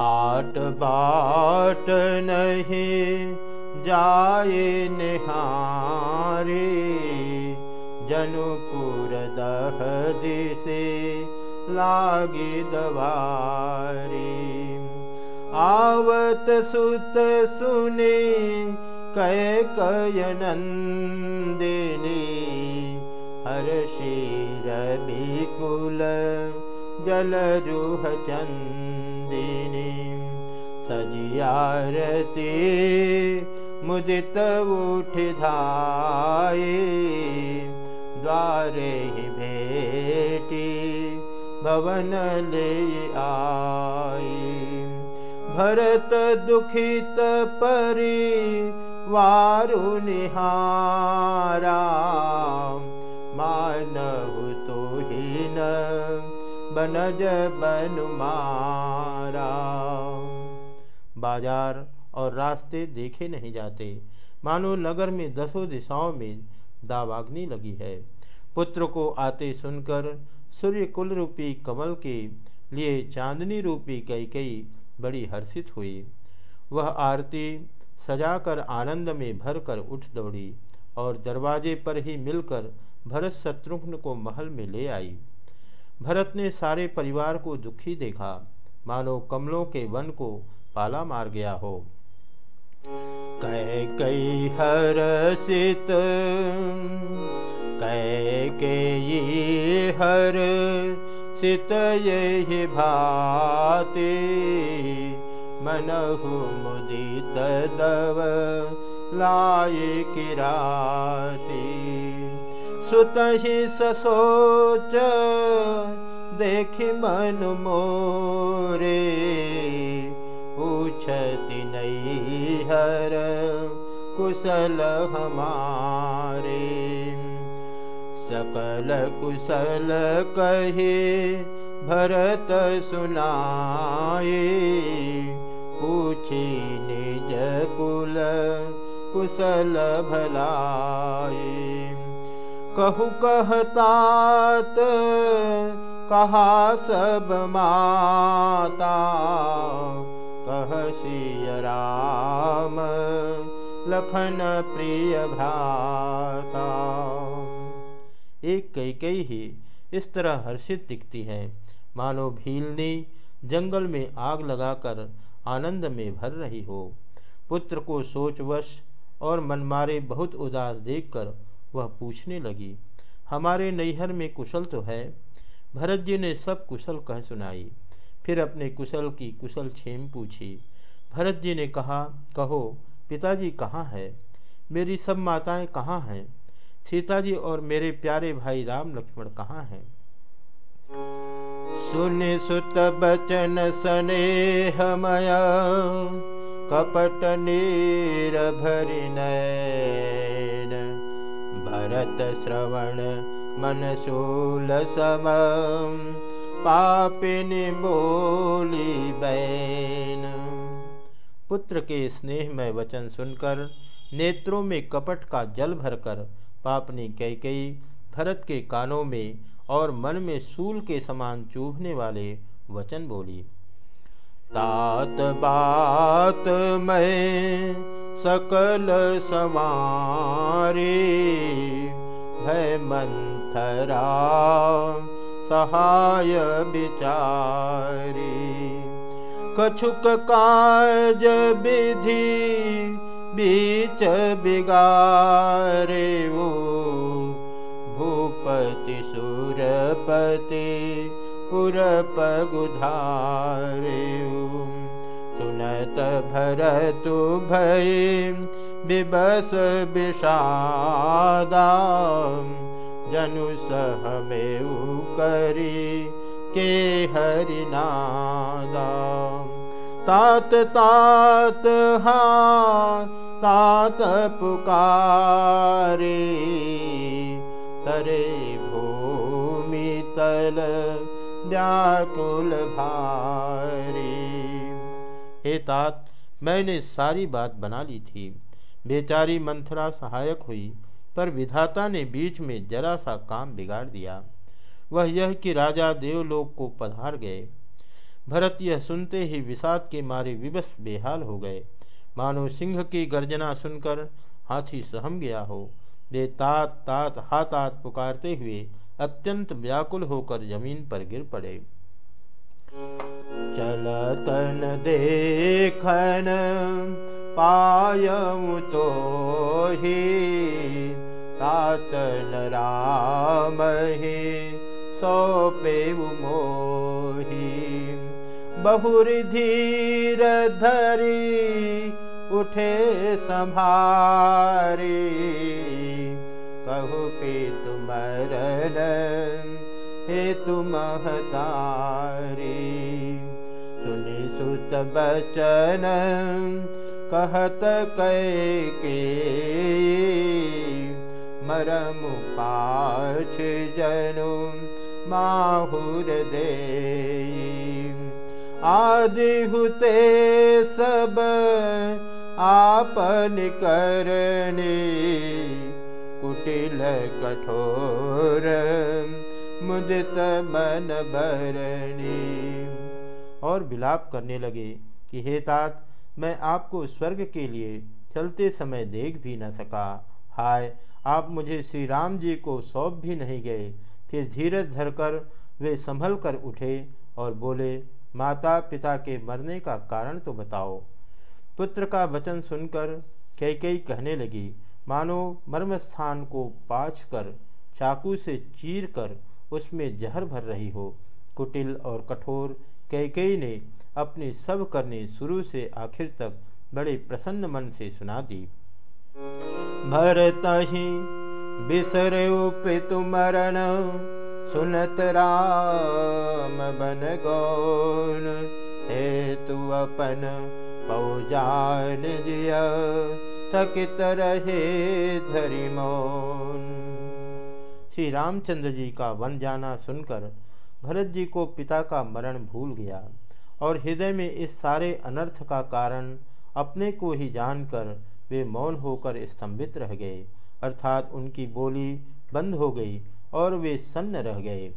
हाट बाट नहीं जाए निहारे जनुपुर दह दिसे लागी दवारी। आवत सुत सुने कै कयनंदिनी हर शीर बिकुल जल रूह सजियारती मुदित उठ धाये द्वारे भेटी भवन ले आई भरत दुखित परी वारु निहारा मानव तो ही न बनज बनुमारा बाज़ार और रास्ते देखे नहीं जाते। मानो नगर में दसों दिशाओं में दावाग्नि लगी है। पुत्र को आते सुनकर सूर्य कुल रूपी कमल के लिए चांदनी रूपी कई कई बड़ी हर्षित हुई। वह आरती सजाकर आनंद में भरकर उठ दौड़ी और दरवाजे पर ही मिलकर भरत शत्रुघ्न को महल में ले आई। भरत ने सारे परिवार को दुखी देखा। मानो कमलों के वन को पाला मार गया हो। कै कई हर्षित कै के हर सित, ये भाते, मनहु मुदित दव लाए किराती। सुत ही ससोच देखि मन मोरे पूछति नहीं हर कुशल हमारे। सकल कुशल कहे भरत सुनाए पूछी निज कुल कुशल भलाए कहु कहतात, कहा सब माता। कह राम, लखन प्रिय भ्राता। एक कई कई ही इस तरह हर्षित दिखती है। मानो भीलनी जंगल में आग लगाकर आनंद में भर रही हो। पुत्र को सोचवश और मनमारे बहुत उदास देखकर वह पूछने लगी, हमारे नैहर में कुशल तो है? भरत जी ने सब कुशल कह सुनाई। फिर अपने कुशल की कुशल छेम पूछी। भरत जी ने कहा, कहो, पिताजी कहाँ है? मेरी सब माताएँ कहाँ हैं? सीता जी और मेरे प्यारे भाई राम लक्ष्मण कहाँ हैं? सुन सुत बचन स्नेहमय कपट नीर भरि नैन भरत श्रवण मन शूल सम पापिनी बोली बैन। पुत्र के स्नेह में वचन सुनकर, नेत्रों में कपट का जल भरकर, पापनी कैकई भरत के कानों में और मन में सूल के समान चूभने वाले वचन बोली। तात बात मैं सकल समारे भय मंथरा सहाय बिचारी कछुक काज विधि बीच बिगारे वो भूपति सुरपति पुरप गुधारे सुनत भरतु भय बिबस विषादा। जनु सहमेऊ करी के हरिनादा। तात तात हा तात पुकारे तरे भूमि तल व्याकुल भारी हे तात, मैंने सारी बात बना ली थी। बेचारी मंथरा सहायक हुई, पर विधाता ने बीच में जरा सा काम बिगाड़ दिया। वह यह कि राजा देवलोक को पधार गए। भरत यह सुनते ही विषाद के मारे विवश बेहाल हो गए। मानो सिंह की गर्जना सुनकर हाथी सहम गया हो। वे तात तात हाथ पुकारते हुए अत्यंत व्याकुल होकर ज़मीन पर गिर पड़े। चलतन देखन पायऊ तो ही तातन राम ही मोही। बहुरी धीर धरी उठे संभारी कहु पे तुमरन हे तुम सुत बचन कहत के मरम पाछ जनु माहुर दे। आदि हुते सब आपन करने कुटिल कठोर मुदित मन भरणी और विलाप करने लगे कि, हे तात, मैं आपको स्वर्ग के लिए चलते समय देख भी न सका। हाय, आप मुझे श्री राम जी को सौंप भी नहीं गए। फिर धीरज धरकर वे संभल कर उठे और बोले माता पिता के मरने का कारण तो बताओ। पुत्र का वचन सुनकर कई कई कहने लगी, मानो मर्मस्थान को पाछ कर चाकू से चीर कर उसमें जहर भर रही हो। कुटिल और कठोर कैकई ने अपनी सब करनी शुरू से आखिर तक बड़े प्रसन्न मन से सुना दी। भरत बिसर पितु मरण सुनत राम बन गौन हे तू अपन पौजान दिया थकित रहे धरी मौन श्री रामचंद्र जी का वन जाना सुनकर भरत जी को पिता का मरण भूल गया और हृदय में इस सारे अनर्थ का कारण अपने को ही जानकर वे मौन होकर स्तंभित रह गए। अर्थात उनकी बोली बंद हो गई और वे सन्न रह गए।